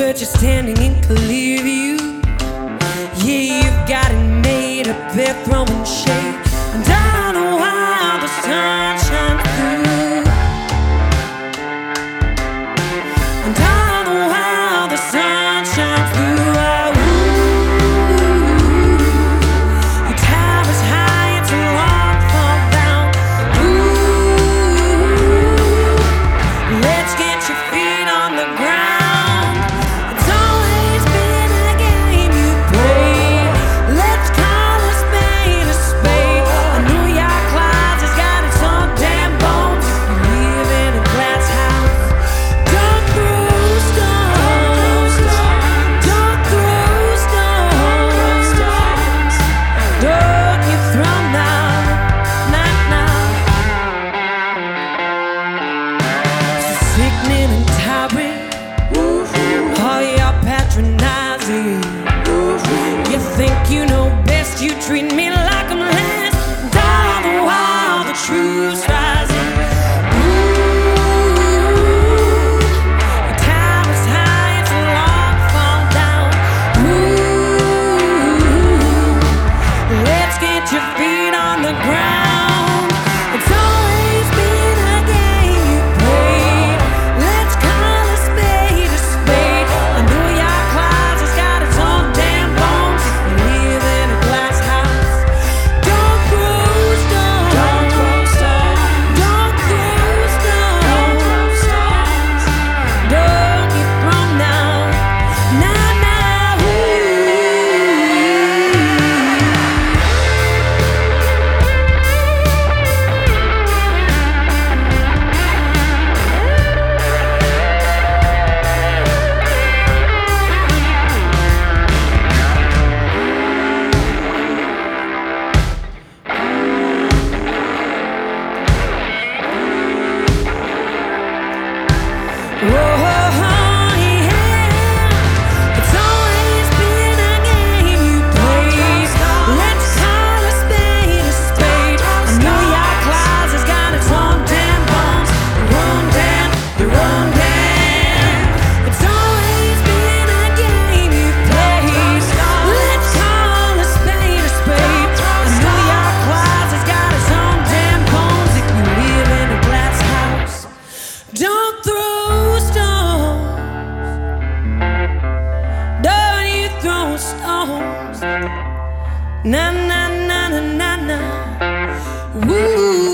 but you're standing in clear view. Yeah, you've got it made up there throwing shade. And I don't know why the sun shines through. And I don't know how the sun shines through. Oh, ooh, your tower's high, it's a long fall down. Ooh, let's get your feet on the ground. treat me like stones. Na na na na na na. Woo.